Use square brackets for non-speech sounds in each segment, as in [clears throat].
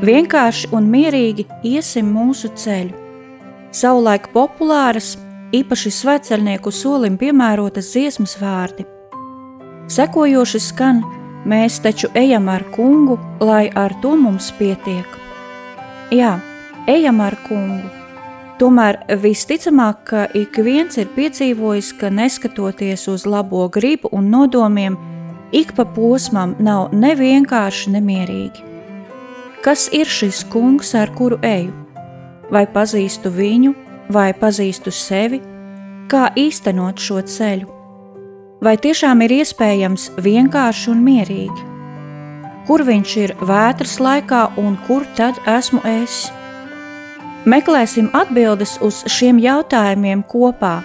Vienkārši un mierīgi iesim mūsu ceļu. Savulaik populāras, īpaši sveceļnieku solim piemērotas dziesmas vārdi. Sekojoši skan, mēs taču ejam ar kungu, lai ar to mums pietiek. Jā, ejam ar kungu. Tomēr visticamāk, ka ik viens ir piedzīvojis, ka neskatoties uz labo gribu un nodomiem, ik pa posmam nav nevienkārši nemierīgi. Kas ir šis kungs, ar kuru eju? Vai pazīstu viņu, vai pazīstu sevi? Kā īstenot šo ceļu? Vai tiešām ir iespējams vienkārši un mierīgi? Kur viņš ir vētras laikā un kur tad esmu es? Meklēsim atbildes uz šiem jautājumiem kopā,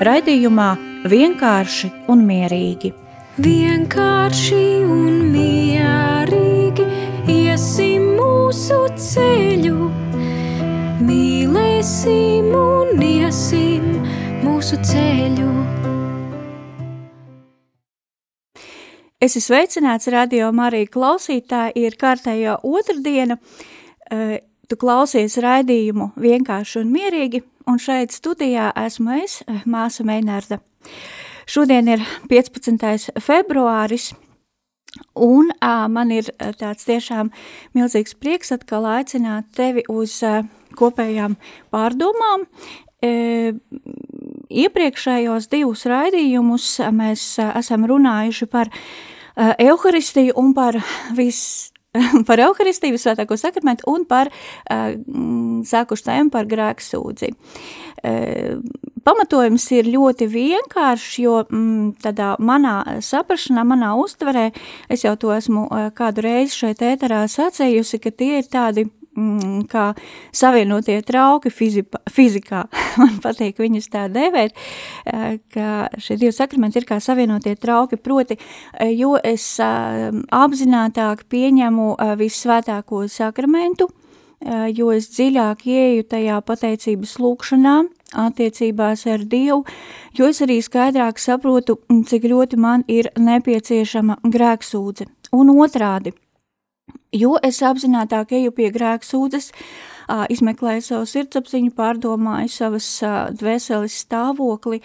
raidījumā vienkārši un mierīgi. Vienkārši un mierīgi mūsu ceļu, mīlēsim un iesim mūsu ceļu. Es esmu sveicināts radio Marija klausītāji, ir kārtējā otrdiena, eh, tu klausies raidījumu vienkārši un mierīgi, un šeit studijā esmu es, eh, māsa Meinārda. Šodien ir 15. februāris, Un uh, man ir tāds tiešām milzīgs prieks atkal aicināt tevi uz uh, kopējām pārdomām. E, iepriekšējos divus raidījumus mēs uh, esam runājuši par uh, Euharistiju un par vis, [laughs] par Euharistiju, svētāko sakramentu un par uh, sākušu tēmu par grēksūdzi. Uh, pamatojums ir ļoti vienkāršs, jo mm, tādā manā saprašanā, manā uztverē, es jau to esmu uh, kādu reizi šeit ēterā sacējusi, ka tie ir tādi mm, kā savienotie trauki fizipa, fizikā. [laughs] Man patīk viņus tā dēvēt, ka šie divi sakramenti ir kā savienotie trauki, proti, jo es apzinātāk pieņemu vissvētāko sakramentu, jo es dziļāk ieju tajā pateicības lūkšanā, attiecībās ar Dievu, jo es arī skaidrāk saprotu, cik ļoti man ir nepieciešama grēksūdze. Un otrādi – jo es apzinātāk eju pie grēka sūdzes, izmeklēju savu sirdsapziņu, pārdomāju savas dvēseles stāvokli,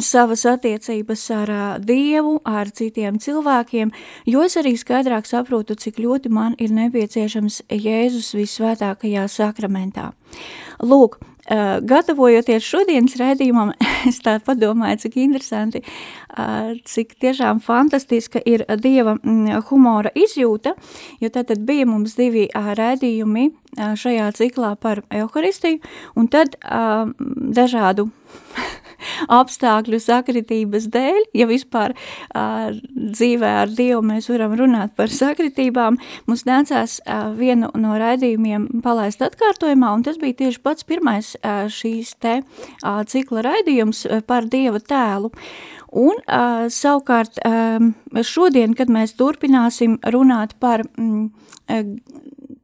savas attiecības ar Dievu, ar citiem cilvēkiem, jo es arī skaidrāk saprotu, cik ļoti man ir nepieciešams Jēzus visvētākajā sakramentā. Lūk, gatavojoties šodienas raidījumam, [laughs] es tā padomāju, cik interesanti, cik tiešām fantastiska ir Dieva humora izjūta, jo tad bija mums divi raidījumi šajā ciklā par Euharistiju, un tad dažādu [laughs] apstākļu sakritības dēļ, ja vispār uh, dzīvē ar Dievu mēs varam runāt par sakritībām, mums nācās uh, vienu no raidījumiem palaist atkārtojumā, un tas bija tieši pats pirmais uh, šīs te uh, cikla raidījums par Dieva tēlu. Un uh, savukārt um, šodien, kad mēs turpināsim runāt par mm,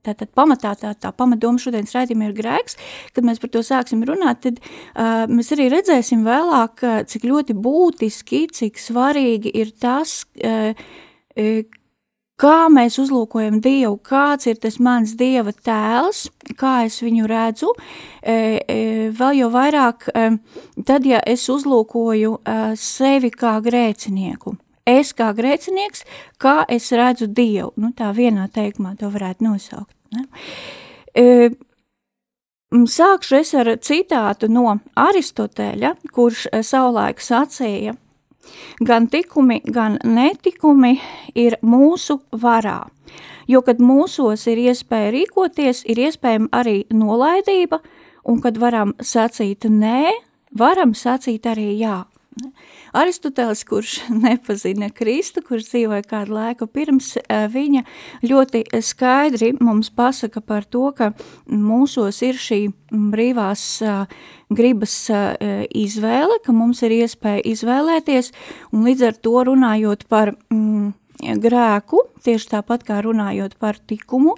Tātad pamatā tā, tā pamatdoma šodienas raidījuma ir grēks. Kad mēs par to sāksim runāt, tad uh, mēs arī redzēsim vēlāk, uh, cik ļoti būtiski, cik svarīgi ir tas, uh, uh, kā mēs uzlūkojam Dievu, kāds ir tas mans Dieva tēls, kā es viņu redzu, e, e, vēl jau vairāk e, tad, ja es uzlūkoju e, sevi kā grēcinieku es kā grēcinieks, kā es redzu Dievu. Nu, tā vienā teikumā to varētu nosaukt. Ne? E, sākšu es ar citātu no Aristoteļa, kurš savulaik sacīja, gan tikumi, gan netikumi ir mūsu varā. Jo, kad mūsos ir iespēja rīkoties, ir iespējama arī nolaidība, un kad varam sacīt nē, varam sacīt arī jā. Aristoteles, kurš [laughs] nepazina Kristu, kurš dzīvoja kādu laiku pirms eh, viņa, ļoti skaidri mums pasaka par to, ka mūsos ir šī brīvās eh, gribas eh, izvēle, ka mums ir iespēja izvēlēties, un līdz ar to runājot par mm, grēku, tieši tāpat kā runājot par tikumu,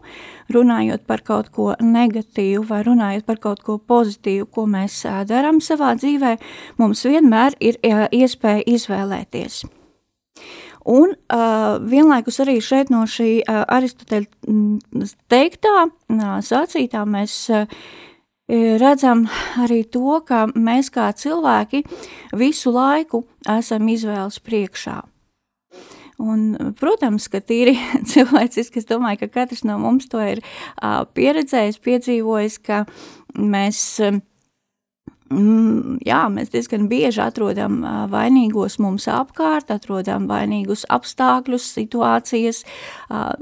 runājot par kaut ko negatīvu vai runājot par kaut ko pozitīvu, ko mēs darām savā dzīvē, mums vienmēr ir iespēja izvēlēties. Un uh, vienlaikus arī šeit no šī uh, Aristoteļa teiktā, uh, sacītā mēs uh, redzam arī to, ka mēs kā cilvēki visu laiku esam izvēles priekšā. Un, protams, ka tīri [laughs] cilvēciski, es domāju, ka katrs no mums to ir uh, pieredzējis, piedzīvojis, ka mēs uh, jā, mēs diezgan bieži atrodam vainīgos mums apkārt, atrodam vainīgus apstākļus, situācijas,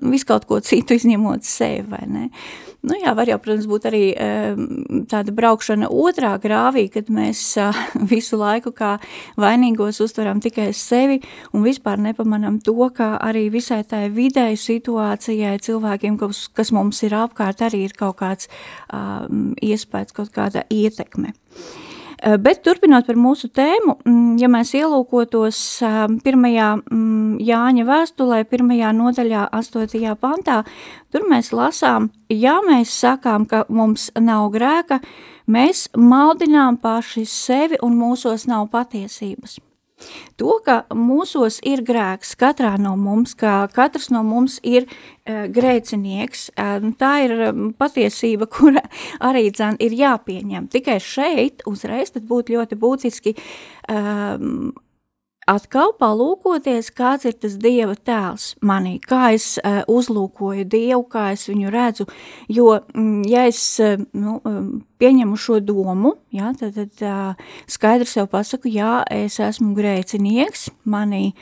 visu kaut ko citu izņemot sevi, vai ne? Nu jā, var jau, protams, būt arī tāda braukšana otrā grāvī, kad mēs [laughs] visu laiku kā vainīgos uztveram tikai sevi un vispār nepamanam to, ka arī visai tai vidēji situācijai cilvēkiem, kas, kas mums ir apkārt, arī ir kaut kāds um, iespējas, kaut kāda ietekme. Eh, bet turpinot par mūsu tēmu, mm, ja mēs ielūkotos eh, pirmajā mm, Jāņa vēstulē, pirmajā nodaļā, astotajā pantā, tur mēs lasām, ja mēs sakām, ka mums nav grēka, mēs maldinām paši sevi un mūsos nav patiesības. To, ka mūsos ir grēks katrā no mums, ka katrs no mums ir uh, grēcinieks, uh, tā ir um, patiesība, [laughs] kura arī dzan ir jāpieņem. Tikai šeit uzreiz tad būtu ļoti būtiski um, atkal palūkoties, kāds ir tas Dieva tēls manī, kā es uh, uzlūkoju Dievu, kā es viņu redzu, jo, mm, ja es uh, nu, um, pieņemu šo domu, jā, tad, tad uh, skaidri sev pasaku, jā, es esmu grēcinieks, manī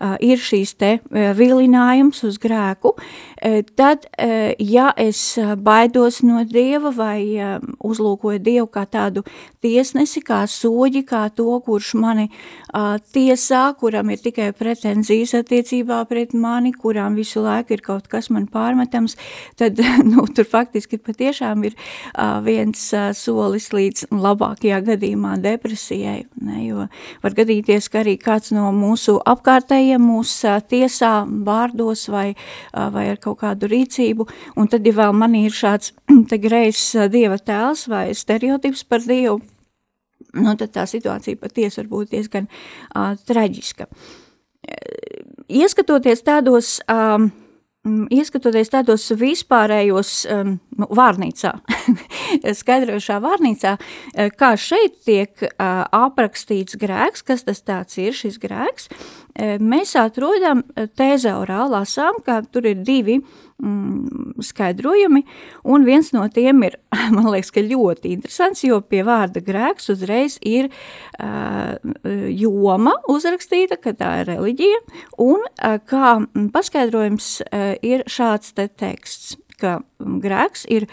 uh, ir šīs te uh, vilinājums uz grēku, uh, tad, uh, ja es baidos no Dieva vai uh, uzlūkoju Dievu kā tādu tiesnesi, kā soģi, kā to, kurš mani uh, tiesā, kuram ir tikai pretenzijas attiecībā pret mani, kurām visu laiku ir kaut kas man pārmetams, tad, [laughs] nu, tur faktiski patiešām ir uh, viens uh, solis līdz labākajā gadījumā depresijai, ne, jo var gadīties, ka arī kāds no mūsu apkārtējiem mūs tiesā vārdos vai, vai ar kaut kādu rīcību, un tad, ja vēl manī ir šāds [clears throat] te grējs dieva tēls vai stereotips par dievu, nu, tad tā situācija patiesi var būt diezgan uh, traģiska. Ieskatoties tādos uh, Mm, ieskatoties tādos vispārējos um, nu, vārnīcā, [laughs] skaidrošā vārnīcā, eh, kā šeit tiek uh, aprakstīts grēks, kas tas tāds ir šis grēks, mēs atrodam tēzaurā lasām, ka tur ir divi mm, skaidrojumi, un viens no tiem ir, [laughs] man liekas, ka ļoti interesants, jo pie vārda grēks uzreiz ir uh, joma uzrakstīta, ka tā ir reliģija, un uh, kā paskaidrojums uh, ir šāds te teksts ka grēks ir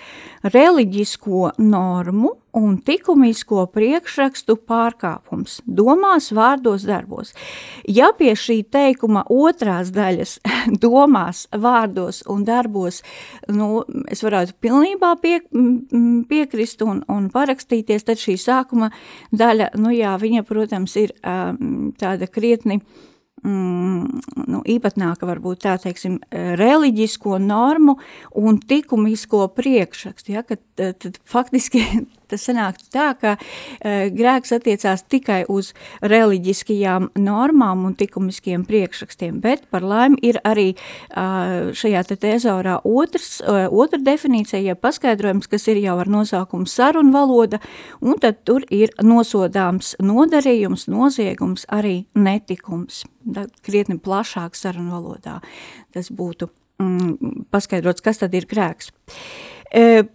reliģisko normu un likumisko priekšrakstu pārkāpums domās, vārdos, darbos. Ja pie šī teikuma otrās daļas [laughs] domās, vārdos un darbos, nu, es varētu pilnībā pie, piekrist un, un parakstīties, tad šī sākuma daļa, nu jā, viņa, protams, ir um, tāda krietni uh, mm, nu, īpatnāka, varbūt tā teiksim, reliģisko normu un likumisko priekšrakstu, ja, kad tad faktiski [laughs] tas sanāk tā, ka uh, grēks attiecās tikai uz reliģiskajām normām un likumiskiem priekšrakstiem, bet par laimi ir arī uh, šajā te tezaurā otrs, uh, otra definīcija, ja paskaidrojums, kas ir jau ar nosaukumu sarunu valoda, un tad tur ir nosodāms nodarījums, noziegums, arī netikums. Krietni plašāk sarunu valodā tas būtu mm, paskaidrots, kas tad ir grēks. E,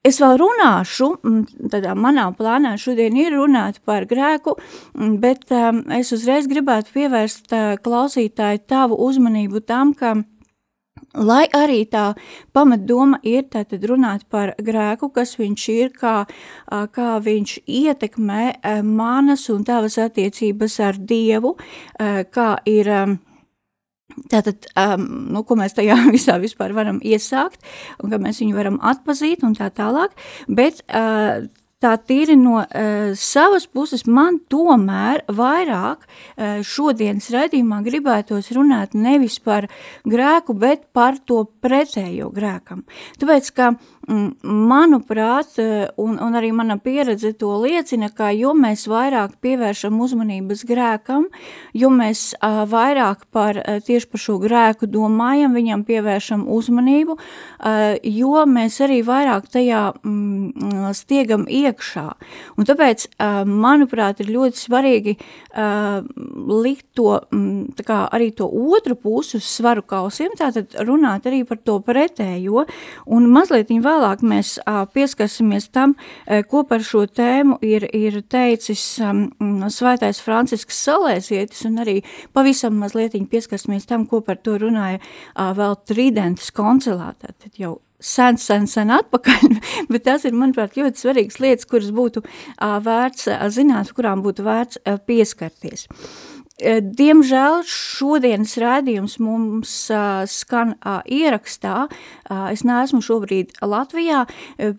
Es vēl runāšu, tādā manā plānā šodien ir runāt par grēku, bet um, es uzreiz gribētu pievērst uh, klausītāju tavu uzmanību tam, ka Lai arī tā pamatdoma ir tātad runāt par grēku, kas viņš ir, kā, kā viņš ietekmē manas un tavas attiecības ar Dievu, kā ir Tātad, um, nu, ko mēs tajā [laughs] visā vispār varam iesākt, un kā mēs viņu varam atpazīt un tā tālāk, bet uh, tā tīri no uh, savas puses man tomēr vairāk uh, šodienas raidījumā gribētos runāt nevis par grēku, bet par to pretējo grēkam. Tāpēc, ka manuprāt, un, un arī mana pieredze to liecina, ka jo mēs vairāk pievēršam uzmanības grēkam, jo mēs uh, vairāk par uh, tieši par šo grēku domājam, viņam pievēršam uzmanību, uh, jo mēs arī vairāk tajā mm, stiegam iekšā. Un tāpēc, uh, manuprāt, ir ļoti svarīgi uh, likt to, mm, tā kā arī to otru pusi uz svaru kausiem, tātad runāt arī par to pretējo, un mazliet vēlāk mēs pieskarsimies tam, ko par šo tēmu ir, ir teicis svētais Francisks Salēzietis, un arī pavisam mazliet pieskarsimies tam, ko par to runāja vēl Tridentes koncilā, tad jau sen, sen, sen atpakaļ, [laughs] bet tas ir, manuprāt, ļoti svarīgas lietas, kuras būtu vērts zināt, kurām būtu vērts pieskarties. Eh, diemžēl šodienas rādījums mums uh, skan uh, ierakstā. Uh, es neesmu šobrīd Latvijā,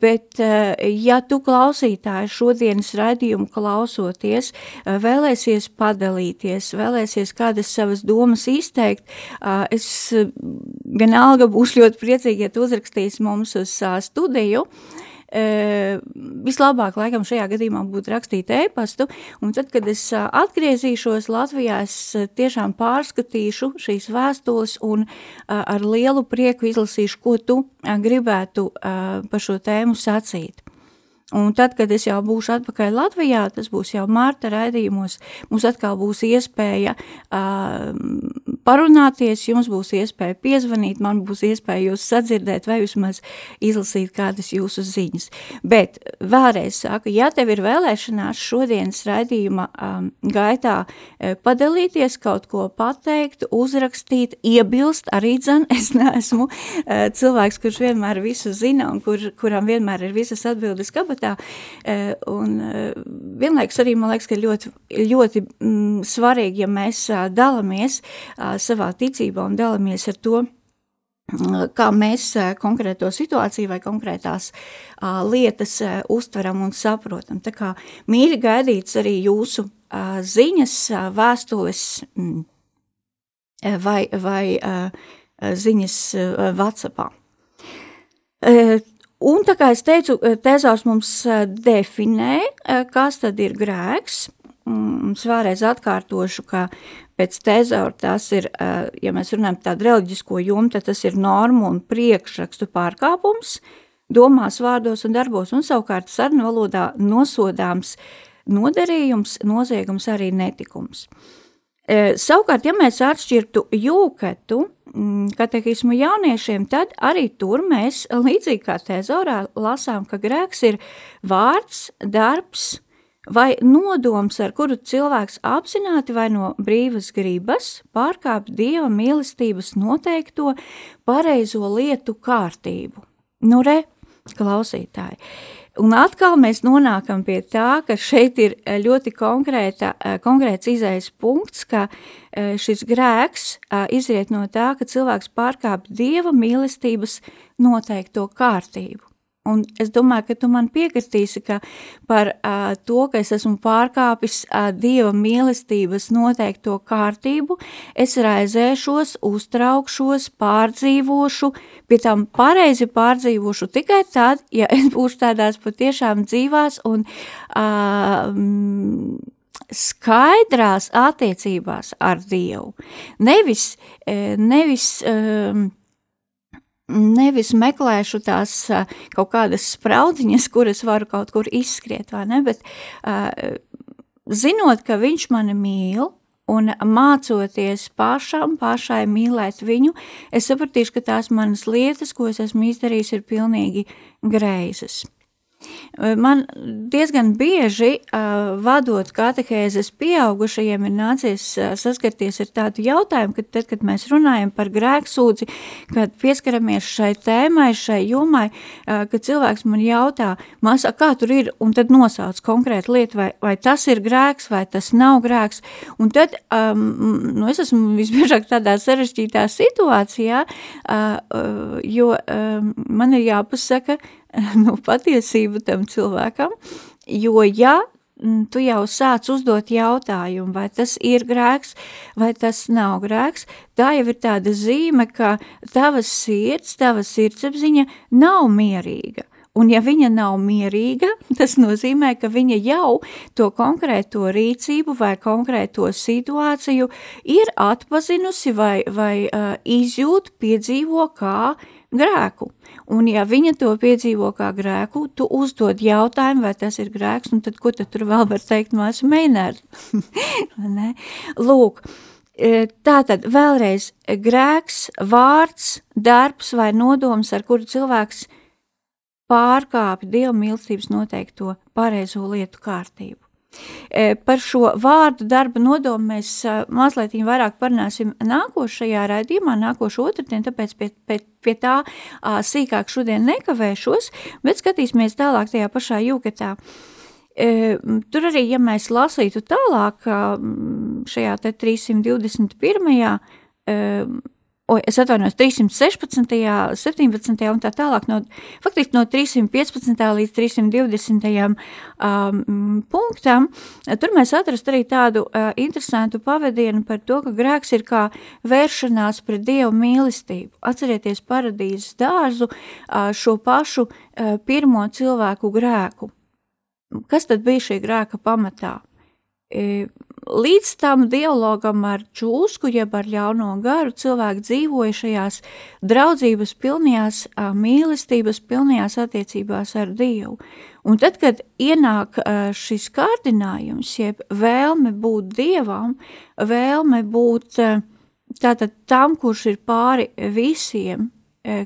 bet uh, ja tu klausītāji šodienas rādījumu klausoties, uh, vēlēsies padalīties, vēlēsies kādas savas domas izteikt, uh, es uh, vienalga būšu ļoti priecīgi, ja tu uzrakstīs mums uz uh, studiju. Uh, vislabāk, laikam, šajā gadījumā būtu rakstīt e-pastu, un tad, kad es atgriezīšos Latvijā, es tiešām pārskatīšu šīs vēstules un ar lielu prieku izlasīšu, ko tu gribētu par šo tēmu sacīt. Un tad, kad es jau būšu atpakaļ Latvijā, tas būs jau mārta raidījumos, mums atkal būs iespēja uh, parunāties, jums būs iespēja piezvanīt, man būs iespēja jūs sadzirdēt vai vismaz izlasīt kādas jūsu ziņas. Bet vēlreiz saku, ja tev ir vēlēšanās šodienas raidījuma um, gaitā padalīties, kaut ko pateikt, uzrakstīt, iebilst, arī dzen, es neesmu uh, cilvēks, kurš vienmēr visu zina un kur, kuram vienmēr ir visas atbildes kabatā, gadā. E, un e, vienlaikus arī man liekas, ka ļoti, ļoti mm, svarīgi, ja mēs dalāmies savā ticībā un dalāmies ar to, kā mēs konkrēto situāciju vai konkrētās uh, lietas uh, uztveram un saprotam. Tā kā mīļi gaidīts arī jūsu uh, ziņas, vēstules mm, vai, vai ziņas Whatsappā. Un tā kā es teicu, eh, tezās mums eh, definē, eh, kas tad ir grēks. Es vēlreiz atkārtošu, ka pēc tezaura tas ir, ja mēs runājam par tādu reliģisko jomu, tad tas ir normu un priekšrakstu pārkāpums, domās, vārdos un darbos, un savukārt sarunu valodā nosodāms nodarījums, noziegums arī netikums. Savukārt, ja mēs atšķirtu jūketu, katehismu jauniešiem, tad arī tur mēs, līdzīgi kā tezorā, lasām, ka grēks ir vārds, darbs vai nodoms, ar kuru cilvēks apzināti vai no brīvas gribas pārkāp Dieva mīlestības noteikto pareizo lietu kārtību. Nu re, klausītāji, Un atkal mēs nonākam pie tā, ka šeit ir ļoti konkrēta, eh, konkrēts izējas punkts, ka šis grēks izriet no tā, ka cilvēks pārkāp Dieva mīlestības noteikto kārtību. Un es domāju, ka tu man piekritīsi, ka par uh, to, ka es esmu pārkāpis uh, Dieva mīlestības noteikto kārtību, es raizēšos, uztraukšos, pārdzīvošu, pie tam pareizi pārdzīvošu tikai tad, ja es būšu tādās patiešām dzīvās un uh, skaidrās attiecībās ar Dievu. Nevis, nevis um, nevis meklēšu tās kaut kādas spraudziņas, kuras varu kaut kur izskriet, vai ne, bet zinot, ka viņš mani mīl, un mācoties pašam, pašai mīlēt viņu, es sapratīšu, ka tās manas lietas, ko es esmu izdarījis, ir pilnīgi greizes. Man diezgan bieži, vadot katehēzes pieaugušajiem, ir nācies saskarties ar tādu jautājumu, ka tad, kad mēs runājam par grēksūdzi, kad pieskaramies šai tēmai, šai jomai, kad cilvēks man jautā, māsā, kā tur ir, un tad nosauc konkrētu lietu, vai, vai tas ir grēks, vai tas nav grēks, un tad, um, nu, es esmu [laughs] visbiežāk tādā sarežģītā situācijā, uh, jo um, man ir jāpasaka, [laughs] nu, patiesību tam cilvēkam, jo ja mm, tu jau sāc uzdot jautājumu, vai tas ir grēks, vai tas nav grēks. Tā jau ir tāda zīme, ka tavas sirds, tava sirdsapziņa nav mierīga. Un ja viņa nav mierīga, [laughs] tas nozīmē, ka viņa jau to konkrēto rīcību vai konkrēto situāciju ir atpazinusi vai, vai uh, izjūt, piedzīvo kā grēku. Un ja viņa to piedzīvo kā grēku, tu uzdod jautājumu, vai tas ir grēks, un tad ko tad tur vēl var teikt, esmu mēnēr? [laughs] Lūk, tātad vēlreiz grēks, vārds, darbs vai nodoms, ar kuru cilvēks – pārkāpj Dieva mīlestības noteikto pareizo lietu kārtību. Par šo vārdu darba nodomu mēs mazliet vairāk parunāsim nākošajā raidījumā, nākošo otrdien, tāpēc pie, pie, pie tā sīkāk šodien nekavēšos, bet skatīsimies tālāk tajā pašā jūkatā. E, tur arī, ja mēs lasītu tālāk šajā te 321 oi, es atvainojos, 316., 17. un tā tālāk, no, faktiski no 315. līdz 320. Um, punktam, tur mēs atrast arī tādu uh, interesantu pavadienu par to, ka grēks ir kā vēršanās pret Dievu mīlestību. Atcerieties paradīzes dārzu, uh, šo pašu uh, pirmo cilvēku grēku. Kas tad bija šī grēka pamatā? Līdz tam dialogam ar čūsku, jeb ar ļauno garu, cilvēki dzīvoja šajās draudzības pilnajās mīlestības, pilnajās attiecībās ar Dievu. Un tad, kad ienāk šis kārdinājums, jeb vēlme būt Dievam, vēlme būt tātad tam, kurš ir pāri visiem,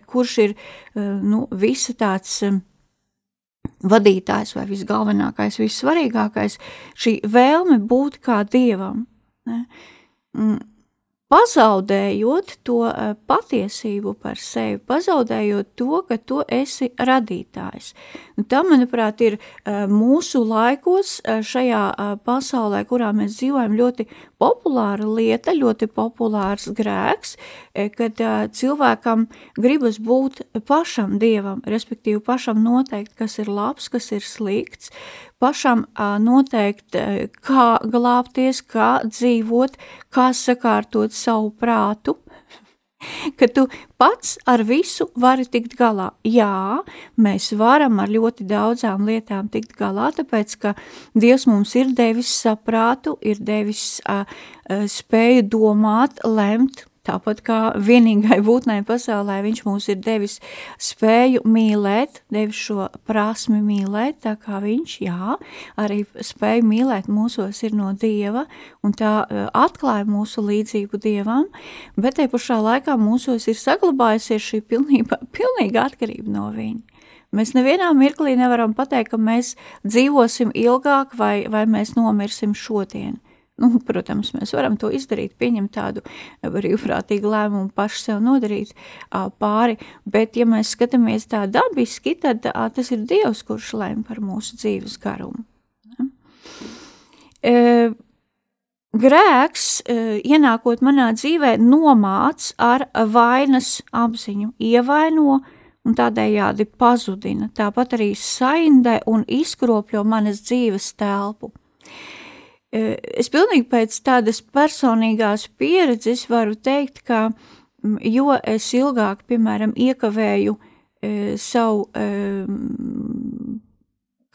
kurš ir nu, visa tāds vadītājs vai visgalvenākais, vissvarīgākais, šī vēlme būt kā dievam. Ne? Pazaudējot to eh, patiesību par sevi, pazaudējot to, ka tu esi radītājs. Un tā, manuprāt, ir eh, mūsu laikos eh, šajā pasaulē, kurā mēs dzīvojam, ļoti populāra lieta, ļoti populārs grēks, kad cilvēkam gribas būt pašam dievam, respektīvi pašam noteikt, kas ir labs, kas ir slikts, pašam noteikt, kā glābties, kā dzīvot, kā sakārtot savu prātu, [laughs] ka tu pats ar visu vari tikt galā. Jā, mēs varam ar ļoti daudzām lietām tikt galā, tāpēc, ka Dievs mums ir devis saprātu, ir devis uh, spēju domāt, lemt, Tāpat kā vienīgai būtnei pasaulē viņš mums ir devis spēju mīlēt, devis šo prasmi mīlēt, tā kā viņš, jā, arī spēju mīlēt mūsos ir no Dieva, un tā e, atklāja mūsu līdzību Dievam, bet te pašā laikā mūsos ir saglabājusies šī pilnība, [laughs] pilnīga atkarība no viņa. Mēs nevienā mirklī nevaram pateikt, ka mēs dzīvosim ilgāk vai, vai mēs nomirsim šodien. Nu, protams, mēs varam to izdarīt, pieņemt tādu brīvprātīgu lēmumu, paši sev nodarīt pāri, bet, ja mēs skatāmies tā dabiski, tad tas ir Dievs, kurš lēma par mūsu dzīves garumu. E, grēks, e, ienākot manā dzīvē, nomāc ar vainas apziņu, ievaino un tādējādi pazudina, tāpat arī saindē un izkropļo manas dzīves telpu. Es pilnīgi pēc tādas personīgās pieredzes varu teikt, ka jo es ilgāk, piemēram, iekavēju savu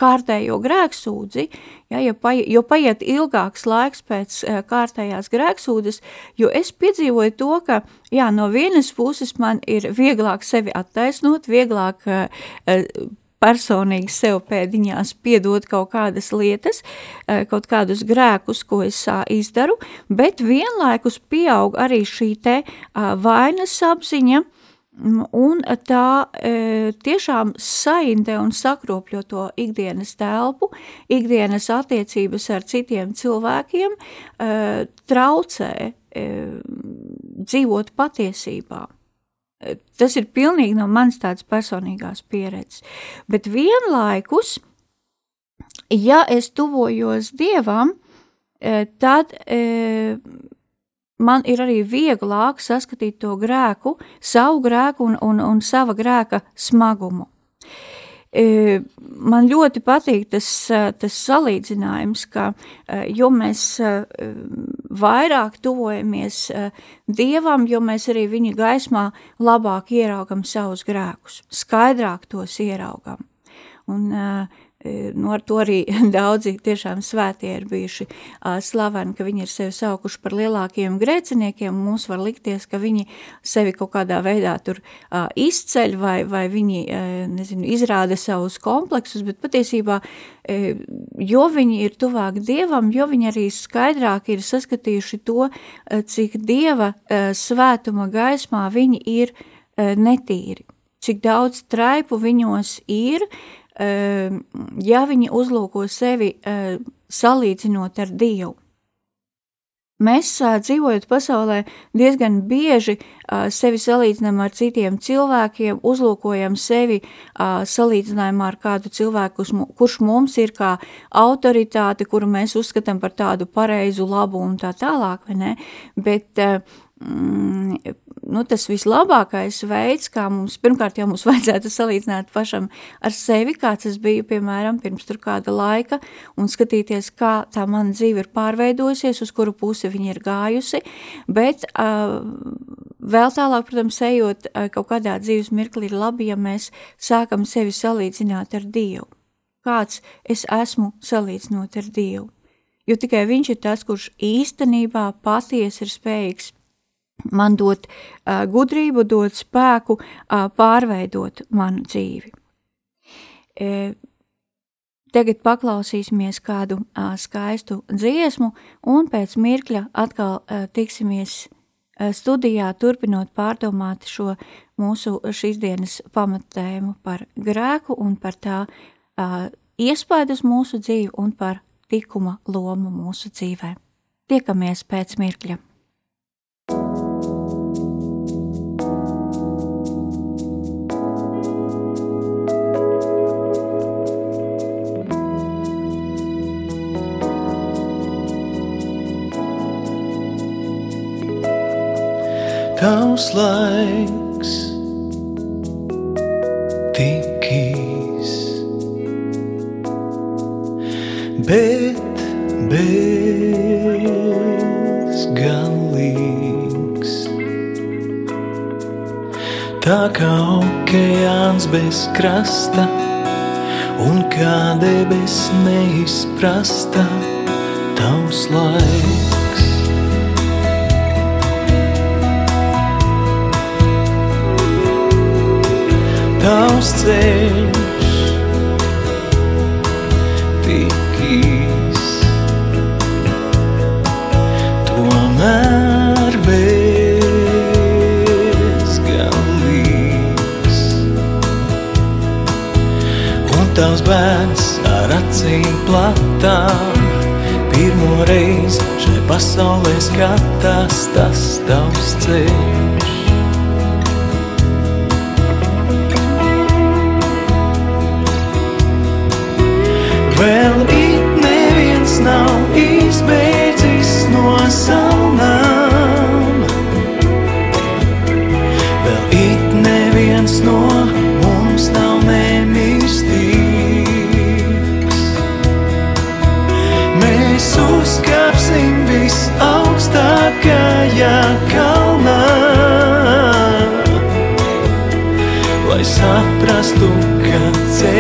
kārtējo grēksūdzi, ja, ja paiet, jo paiet ilgāks laiks pēc kārtējās grēksūdzes, jo es piedzīvoju to, ka, jā, no vienas puses man ir vieglāk sevi attaisnot, vieglāk personīgi sev pēdiņās piedot kaut kādas lietas, eh, kaut kādus grēkus, ko es izdaru, bet vienlaikus pieaug arī šī te vainas apziņa, un tā e, tiešām saindē un sakropļo to ikdienas telpu, ikdienas attiecības ar citiem cilvēkiem, e, traucē e, dzīvot patiesībā. Tas ir pilnīgi no manas tādas personīgās pieredzes. Bet vienlaikus, ja es tuvojos Dievam, eh, tad e, man ir arī vieglāk saskatīt to grēku, savu grēku un, un, un sava grēka smagumu. Man ļoti patīk tas, tas salīdzinājums, ka jo mēs vairāk tuvojamies Dievam, jo mēs arī viņa gaismā labāk ieraugam savus grēkus, skaidrāk tos ieraugam. Un uh, Nu, ar to arī [laughs] daudzi tiešām svētie ir bijuši slaveni, ka viņi ir sevi saukuši par lielākiem grēciniekiem, mums var likties, ka viņi sevi kaut kādā veidā tur izceļ vai, vai viņi, nezinu, izrāda savus kompleksus, bet patiesībā, jo viņi ir tuvāk Dievam, jo viņi arī skaidrāk ir saskatījuši to, cik Dieva svētuma gaismā viņi ir netīri, cik daudz traipu viņos ir, ja viņi uzlūko sevi ehm, salīdzinot ar Dievu. Mēs dzīvojot pasaulē diezgan bieži sevi salīdzinām ar citiem cilvēkiem, uzlūkojam sevi salīdzinājumā ar kādu cilvēku, kurš mums ir kā autoritāte, kuru mēs uzskatām par tādu pareizu, labu un tā tālāk, vai ne? Bet mm, nu, tas vislabākais veids, kā mums, pirmkārt jau mums [laughs] vajadzētu salīdzināt pašam ar sevi, kāds es biju, piemēram, pirms tur kāda laika, un skatīties, kā tā mana dzīve ir pārveidojusies, uz kuru pusi viņa ir gājusi, bet uh, vēl tālāk, protams, ejot uh, kaut kādā dzīves mirklī ir labi, ja mēs sākam sevi salīdzināt ar Dievu. Kāds es esmu salīdzinot ar Dievu? Jo tikai viņš ir tas, kurš īstenībā patiesi ir spējīgs man dot uh, gudrību, dot spēku uh, pārveidot manu dzīvi. E, tagad paklausīsimies kādu uh, skaistu dziesmu, un pēc mirkļa atkal uh, tiksimies uh, studijā, turpinot pārdomāt šo mūsu šīs dienas pamatēmu par grēku un par tā uh, iespēju uz mūsu dzīvi un par tikuma lomu mūsu dzīvē. Tiekamies pēc mirkļa! Tavs laiks tik īs, bet bezgalīgs. Tā kā okeāns bez krasta un kā debes neizprasta tavs laiks. Tavs ceļš tik īs, tomēr bezgalīgs. Un tavs bērns ar acīm platām pirmo reizi šai pasaulē skatās tas tavs ceļš.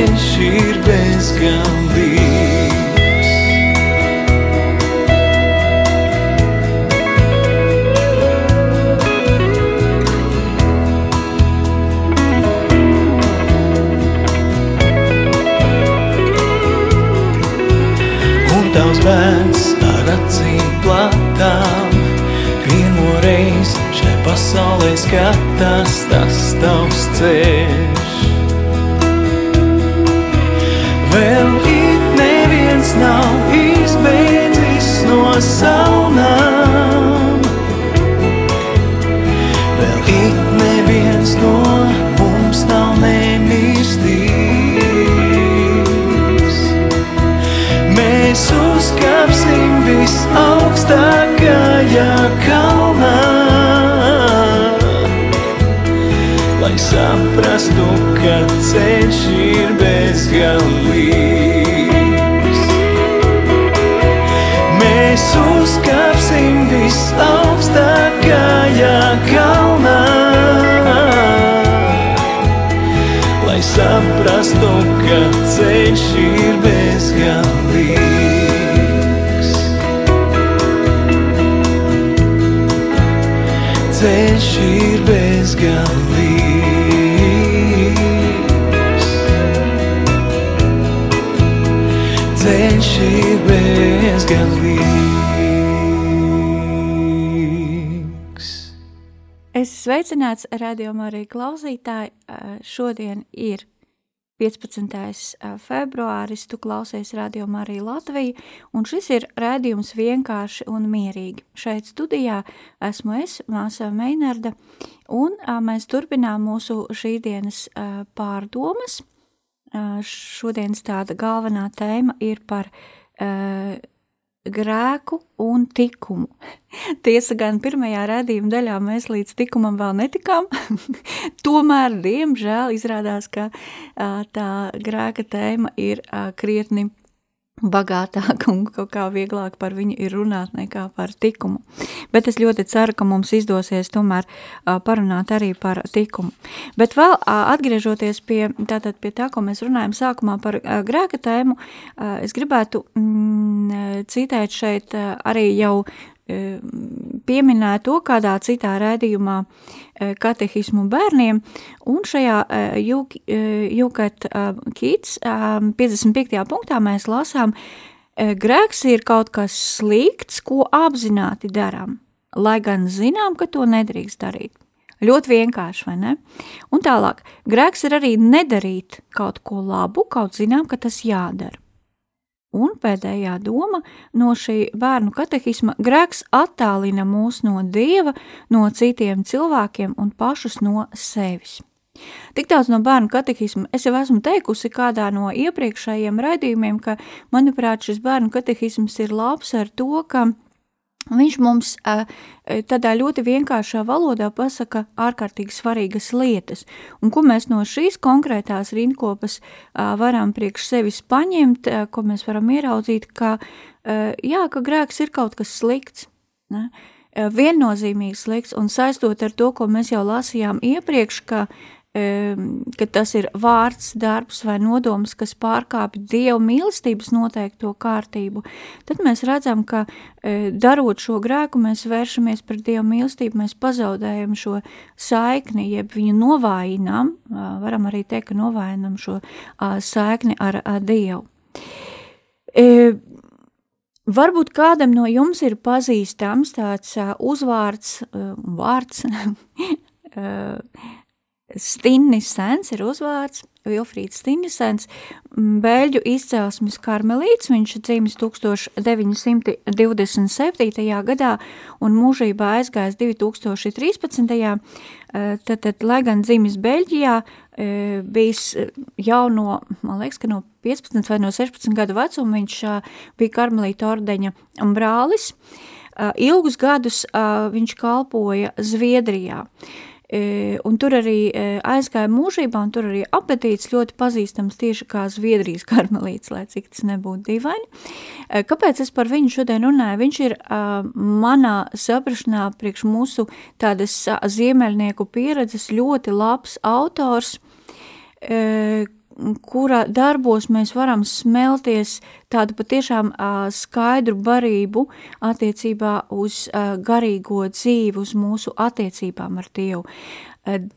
Ceļš ir bezgalīgs. Un tavs bērns ar acīm platām pirmo reizi šai pasaulē skatās tas tavs ceļš. Visaugstākajā kalnā, lai saprastu, ka ceļš ir bezgalīgs. Mēs uzkāpsim visaugstākajā kalnā, lai saprastu, ka ceļš ir bezgalīgs. Ceļš ir bezgalīgs. Es sveicināts radījumā arī klausītāji. Šodien ir 15. eh, februāris, tu klausies radījumā arī Latviju, un šis ir rādījums vienkārši un mierīgi. Šeit studijā esmu es, māsa Meinarda, un mēs turpinām mūsu šīdienas pārdomas. Eh, Šodienas tāda galvenā tēma ir par eh, grēku un tikumu. [laughs] Tiesa gan pirmajā redzījuma daļā mēs līdz tikumam vēl netikām, [laughs] tomēr, diemžēl, izrādās, ka ā, tā grēka tēma ir ā, krietni bagātāk un kaut kā vieglāk par viņu ir runāt nekā par tikumu. Bet es ļoti ceru, ka mums izdosies tomēr parunāt arī par tikumu. Bet vēl atgriežoties pie, tātad pie tā, ko mēs runājam sākumā par grēka tēmu, es gribētu mm, citēt šeit arī jau pieminēja to kādā citā rēdījumā e, katehismu bērniem, un šajā Jukat Kids 55. punktā mēs lasām, e, grēks ir kaut kas slikts, ko apzināti darām, lai gan zinām, ka to nedrīkst darīt. Ļoti vienkārši, vai ne? Un tālāk, grēks ir arī nedarīt kaut ko labu, kaut zinām, ka tas jādara. Un pēdējā doma no šī bērnu katehisma - grēks attālina mūs no dieva, no citiem cilvēkiem un pašus no sevis. Tik daudz no bērnu katehisma es jau esmu teikusi kādā no iepriekšējiem raidījumiem, ka, manuprāt, šis bērnu katehisms ir labs ar to, ka Viņš mums tādā ļoti vienkāršā valodā pasaka ārkārtīgi svarīgas lietas, un ko mēs no šīs konkrētās rindkopas varam priekš sevis paņemt, ko mēs varam ieraudzīt, ka, jā, ka grēks ir kaut kas slikts, ne? Viennozīmīgi slikts, un saistot ar to, ko mēs jau lasījām iepriekš, ka ka tas ir vārds, darbs vai nodoms, kas pārkāpj Dieva mīlestības noteikto kārtību, tad mēs redzam, ka darot šo grēku, mēs vēršamies pret Dieva mīlestību, mēs pazaudējam šo saikni, jeb viņu novājinām, varam arī teikt, ka novājinām šo saikni ar Dievu. Varbūt kādam no jums ir pazīstams tāds uzvārds, vārds, [laughs] Stinnisens ir uzvārds, Vilfrīds Stinnisens, beļģu izcelsmes karmelīts, viņš dzīves 1927. gadā un mūžībā aizgājis 2013. Tad, tad lai gan dzīves Beļģijā, bijis jau no, man liekas, ka no 15 vai no 16 gadu vecuma viņš bija karmelīta ordeņa brālis. Ilgus gadus viņš kalpoja Zviedrijā. Un tur arī aizgāja mūžībā, un tur arī apetīts ļoti pazīstams tieši kā Zviedrijas [laughs] karmelīts, lai cik tas nebūtu dīvaini. Kāpēc es par viņu šodien runāju? Viņš ir manā saprašanā priekš mūsu tādas ziemeļnieku pieredzes ļoti labs autors, kura darbos mēs varam smelties tādu patiešām skaidru barību attiecībā uz garīgo dzīvi, uz mūsu attiecībām ar Dievu.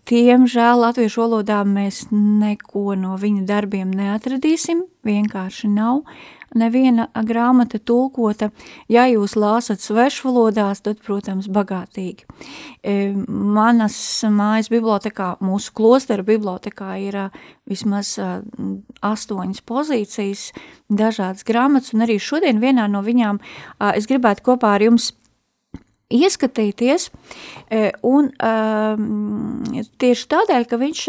Diemžēl latviešu valodā mēs neko no viņa darbiem neatradīsim, vienkārši nav neviena grāmata tulkota. Ja jūs lāsat svešvalodās, tad, protams, bagātīgi. E, manas mājas bibliotekā, mūsu klostera bibliotekā ir vismaz astoņas pozīcijas, dažādas grāmatas, un arī šodien vienā no viņām es gribētu kopā ar jums ieskatīties, un tieši tādēļ, ka viņš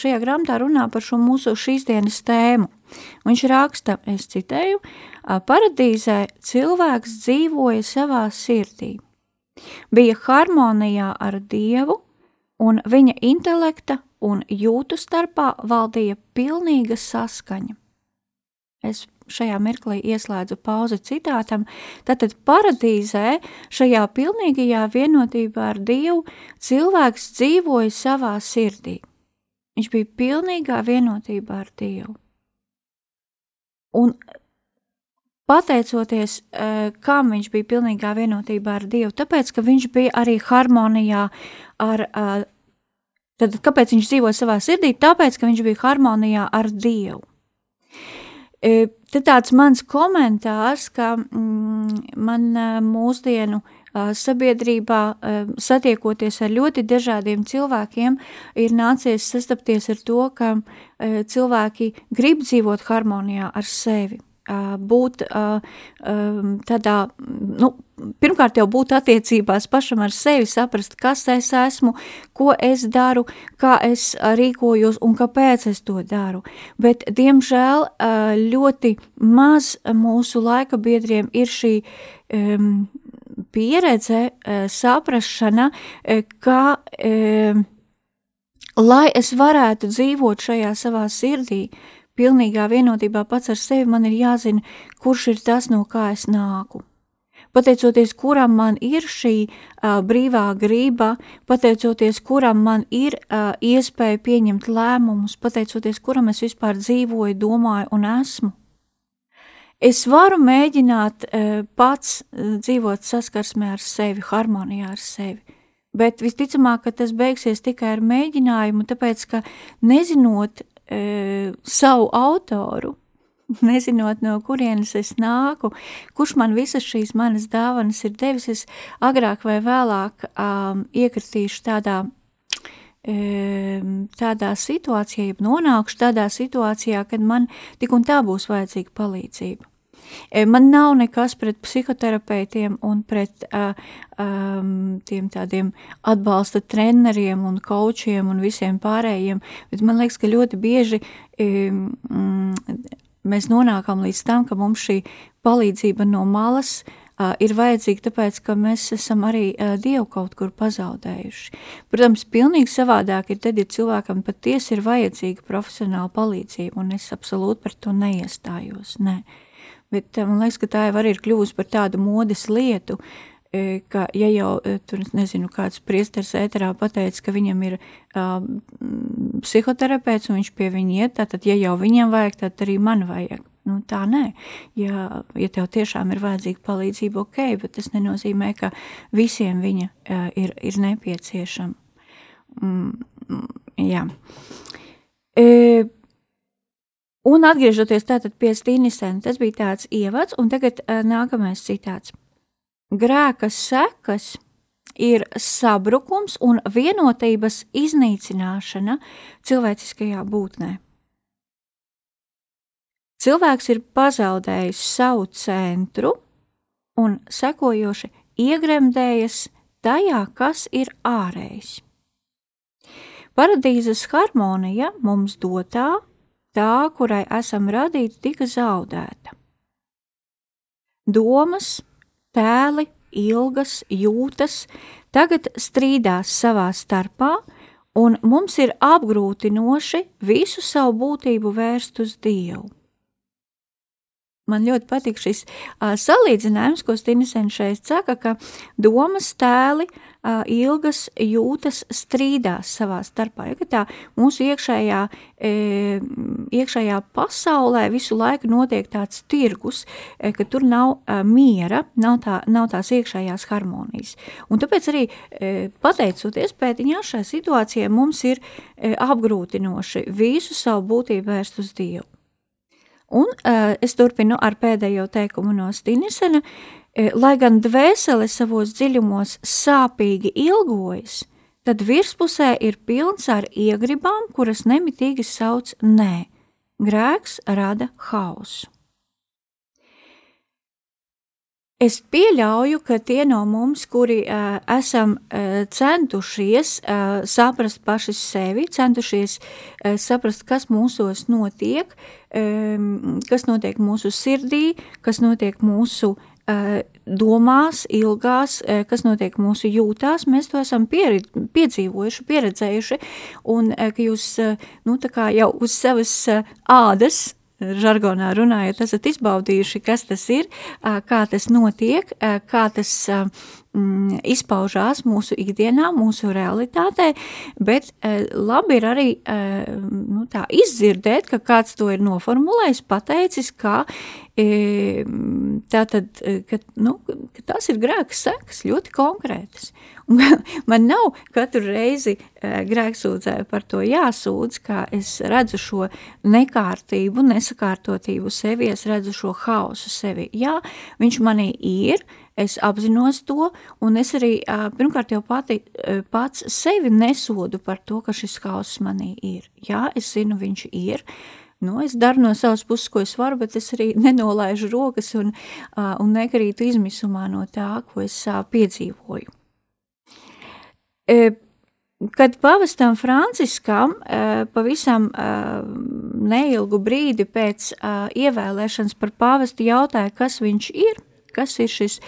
šajā grāmatā runā par šo mūsu šīs dienas tēmu. Viņš raksta, es citēju, paradīzē cilvēks dzīvoja savā sirdī, bija harmonijā ar Dievu, un viņa intelekta un jūtu starpā valdīja pilnīga saskaņa. Es šajā mirklī ieslēdzu pauzi citātam, tātad paradīzē šajā pilnīgajā vienotībā ar Dievu cilvēks dzīvoja savā sirdī. Viņš bija pilnīgā vienotībā ar Dievu. Un pateicoties, uh, kam viņš bija pilnīgā vienotībā ar Dievu, tāpēc, ka viņš bija arī harmonijā ar, uh, tad kāpēc viņš dzīvoja savā sirdī? Tāpēc, ka viņš bija harmonijā ar Dievu. Tad tāds mans komentārs, ka mm, man mūsdienu sabiedrībā satiekoties ar ļoti dažādiem cilvēkiem, ir nācies sastapties ar to, ka cilvēki grib dzīvot harmonijā ar sevi būt tādā, nu, pirmkārt jau būt attiecībās pašam ar sevi, saprast, kas es esmu, ko es daru, kā es rīkojos un kāpēc es to daru. Bet, diemžēl, ļoti maz mūsu laika biedriem ir šī um, pieredze, saprašana, kā um, lai es varētu dzīvot šajā savā sirdī, pilnīgā vienotībā pats ar sevi, man ir jāzina, kurš ir tas, no kā es nāku. Pateicoties, kuram man ir šī uh, brīvā grība, pateicoties, kuram man ir uh, iespēja pieņemt lēmumus, pateicoties, kuram es vispār dzīvoju, domāju un esmu. Es varu mēģināt uh, pats uh, dzīvot saskarsmē ar sevi, harmonijā ar sevi, bet visticamāk, ka tas beigsies tikai ar mēģinājumu, tāpēc, ka nezinot savu autoru, [laughs] nezinot, no kurienes es nāku, kurš man visas šīs manas dāvanas ir devis, es agrāk vai vēlāk um, iekritīšu tādā, um, tādā situācijā, ja nonākšu tādā situācijā, kad man tik un tā būs vajadzīga palīdzība. Man nav nekas pret psihoterapeitiem un pret uh, um, tiem tādiem atbalsta treneriem un kočiem un visiem pārējiem, bet man liekas, ka ļoti bieži um, mēs nonākam līdz tam, ka mums šī palīdzība no malas uh, ir vajadzīga, tāpēc, ka mēs esam arī uh, Dievu kaut kur pazaudējuši. Protams, pilnīgi savādāk ir tad, ja cilvēkam patiesi ir vajadzīga profesionāla palīdzība, un es absolūti par to neiestājos, ne. Bet eh, man liekas, ka tā jau arī ir kļuvusi par tādu modes lietu, eh, ka, ja jau eh, tur, nezinu, kāds priesteris ēterā pateica, ka viņam ir uh, psihoterapeits un viņš pie viņa iet, tad, ja jau viņam vajag, tad arī man vajag. Nu, tā nē. Ja, ja tev tiešām ir vajadzīga palīdzība, ok, bet tas nenozīmē, ka visiem viņa uh, ir, ir nepieciešama. Mm, mm, jā. E, Un atgriežoties tātad pie Stīnisena, tas bija tāds ievads, un tagad uh, nākamais citāts. Grēka sekas ir sabrukums un vienotības iznīcināšana cilvēciskajā būtnē. Cilvēks ir pazaudējis savu centru un sekojoši iegremdējies tajā, kas ir ārējs. Paradīzes harmonija mums dotā tā, kurai esam radīti, tika zaudēta. Domas, tēli, ilgas, jūtas tagad strīdās savā starpā, un mums ir apgrūtinoši visu savu būtību vērst uz Dievu. Man ļoti patīk šis uh, salīdzinājums, ko Stinisens šeit saka, ka domas tēli uh, ilgas jūtas strīdās savā starpā. Ja, tā mūsu iekšējā, iekšējā pasaulē visu laiku notiek tāds tirgus, ka tur nav miera, nav, tā, nav tās iekšējās harmonijas. Un tāpēc arī pateicoties pētiņā šai situācijai mums ir apgrūtinoši visu savu būtību vērst uz Dievu. Un uh, es turpinu ar pēdējo teikumu no Stinisena. Uh, lai gan dvēsele savos dziļumos sāpīgi ilgojas, tad virspusē ir pilns ar iegribām, kuras nemitīgi sauc nē. Grēks rada hausu. Es pieļauju, ka tie no mums, kuri uh, esam uh, centušies uh, saprast paši sevi, centušies uh, saprast, kas mūsos notiek, um, kas notiek mūsu sirdī, kas notiek mūsu domās, ilgās, kas notiek mūsu jūtās, mēs to esam pieri, piedzīvojuši, pieredzējuši, un ka jūs nu, jau uz savas ādas žargonā runājot, esat izbaudījuši, kas tas ir, kā tas notiek, kā tas mm, izpaužās mūsu ikdienā, mūsu realitātē, bet labi ir arī nu, tā izdzirdēt, ka kāds to ir noformulējis, pateicis, kā tātad, ka, nu, ka tas ir grēks sekas ļoti konkrētas. Man nav katru reizi grēksūdzē par to jāsūdz, kā es redzu šo nekārtību, nesakārtotību sevi, es redzu šo hausu sevi. Jā, viņš manī ir, es apzinos to, un es arī pirmkārt jau pati, pats sevi nesodu par to, ka šis hauss manī ir. Jā, es zinu, viņš ir, Nu, es daru no savas puses, ko es varu, bet es arī [laughs] nenolaižu rokas un, uh, un nekrītu izmisumā no tā, ko es uh, piedzīvoju. E, kad pavastam Franciskam e, pavisam e, neilgu brīdi pēc ievēlēšanas par pāvestu jautāja, kas viņš ir, kas ir šis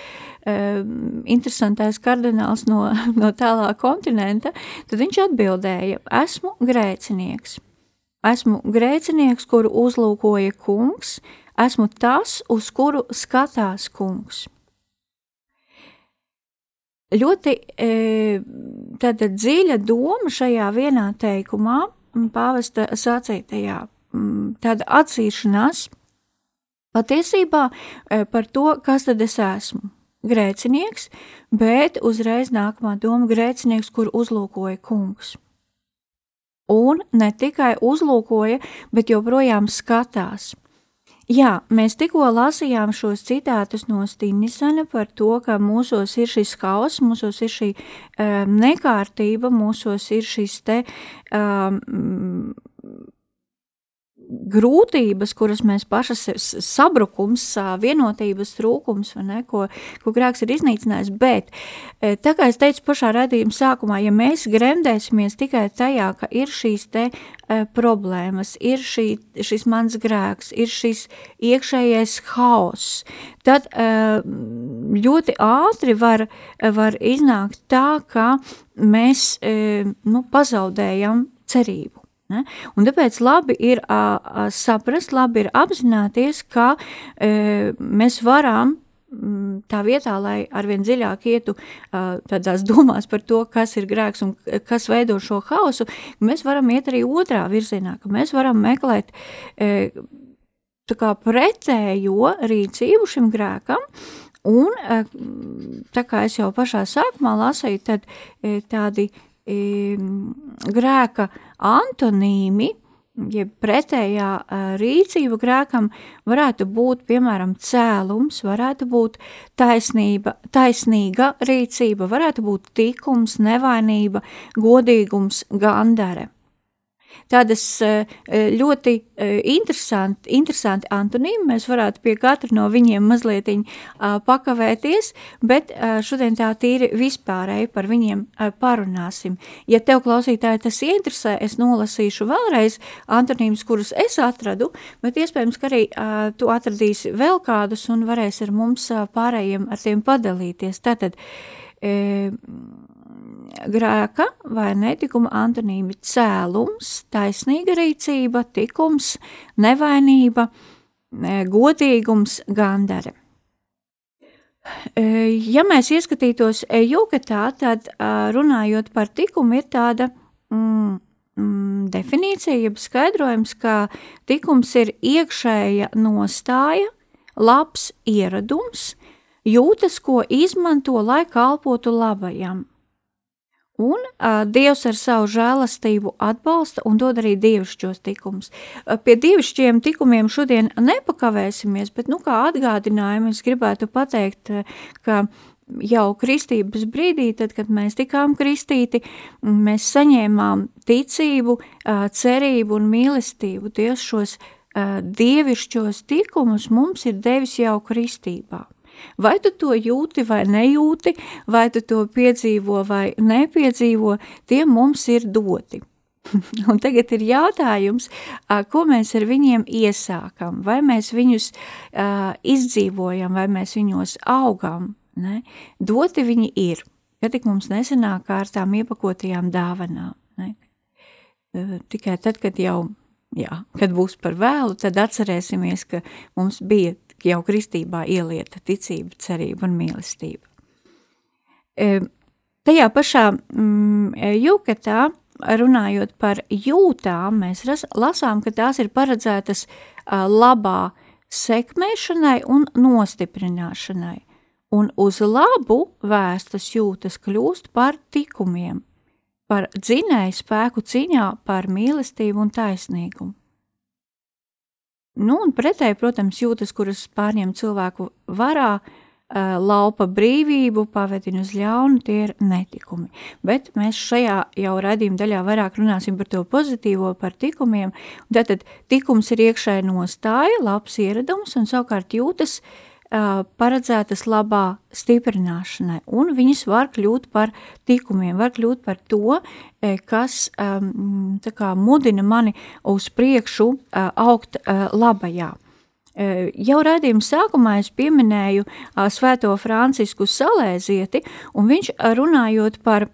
interesantais kardināls no, [laughs] no tālā kontinenta, tad viņš atbildēja, esmu grēcinieks. Esmu grēcinieks, kuru uzlūkoja kungs, esmu tas, uz kuru skatās kungs. Ļoti e, tāda dziļa doma šajā vienā teikumā, pāvesta sacītajā, tāda atzīšanās patiesībā e, par to, kas tad es esmu. Grēcinieks, bet uzreiz nākamā doma grēcinieks, kur uzlūkoja kungs. Un ne tikai uzlūkoja, bet joprojām skatās. Jā, mēs tikko lasījām šos citātus no Stinisana par to, ka mūsos ir šis hauss, mūsos ir šī um, nekārtība, mūsos ir šis te um, grūtības, kuras mēs pašas sabrukums, vienotības trūkums, ne, ko, ko grēks ir iznīcinājis, bet tā kā es teicu pašā radījuma sākumā, ja mēs gremdēsimies tikai tajā, ka ir šīs te problēmas, ir šī, šis mans grēks, ir šis iekšējais haoss, tad ļoti ātri var, var iznākt tā, ka mēs nu, pazaudējam cerību. Ne? Un tāpēc labi ir uh, saprast, labi ir apzināties, ka uh, mēs varam tā vietā, lai arvien dziļāk ietu tādās domās par to, kas ir grēks un kas veido šo hausu, mēs varam iet arī otrā virzienā, ka mēs varam meklēt tā kā pretējo rīcību šim grēkam, un tā kā es jau pašā sākumā lasīju, tad tādi grēka antonīmi, jeb pretējā rīcība grēkam varētu būt, piemēram, cēlums, varētu būt taisnība, taisnīga rīcība, varētu būt tikums, nevainība, godīgums, gandare tādas eh, eh, ļoti eh, interesanti, interesanti antonīmi. Mēs varētu pie katra no viņiem mazliet pakavēties, bet šodien tā tīri vispārēji par viņiem parunāsim. Ja tev klausītāji tas interesē, es nolasīšu vēlreiz antonīmus, kurus es atradu, bet iespējams, ka arī tu atradīsi vēl kādus un varēsi ar mums pārējiem ar tiem padalīties. Tātad, grēka vai netikuma antonīmi cēlums, taisnīga rīcība, tikums, nevainība, e, godīgums, gandare. E, ja mēs ieskatītos jūkatā, tad runājot par tikumu ir tāda mm, mm, definīcija, jeb skaidrojums, ka tikums ir iekšēja nostāja, labs ieradums, jūtas, ko izmanto, lai kalpotu labajam, Un uh, Dievs ar savu žēlastību atbalsta un dod arī dievišķos tikumus. Uh, pie dievišķiem tikumiem šodien nepakavēsimies, bet, nu, kā atgādinājumu es gribētu pateikt, uh, ka jau kristības brīdī, tad, kad mēs tikām kristīti, mēs saņēmām ticību, uh, cerību un mīlestību. Dievs šos uh, dievišķos tikumus mums ir devis jau kristībā. Vai tu to jūti vai nejūti, vai tu to piedzīvo vai nepiedzīvo, tie mums ir doti. [laughs] Un tagad ir jautājums, ko mēs ar viņiem iesākam, vai mēs viņus uh, izdzīvojam, vai mēs viņos augam. Ne? Doti viņi ir, ja tik mums nesenāk ar tām iepakotajām dāvanām. Ne? Uh, tikai tad, kad jau, jā, kad būs par vēlu, tad atcerēsimies, ka mums bija jau kristībā ielieta ticība, cerība un mīlestība. Uh, tajā pašā mm, jūkatā, runājot par jūtām, mēs lasām, ka tās ir paredzētas labā sekmēšanai un nostiprināšanai, un uz labu vēstas jūtas kļūst par tikumiem, par dzinēju spēku ciņā par mīlestību un taisnīgumu. Nu, un pretēji, protams, jūtas, kuras pārņem cilvēku varā, laupa brīvību, pavedina uz ļaunu, tie ir netikumi. Bet mēs šajā jau redzījuma daļā vairāk runāsim par to pozitīvo, par tikumiem. Tātad tikums ir iekšēji nostāja, labs ieradums un savukārt jūtas uh, paredzētas labā stiprināšanai, un viņas var kļūt par tikumiem, var kļūt par to, kas kā, mudina mani uz priekšu augt labajā. Jau redzījuma sākumā es pieminēju Svēto Francisku Salēzieti, un viņš runājot par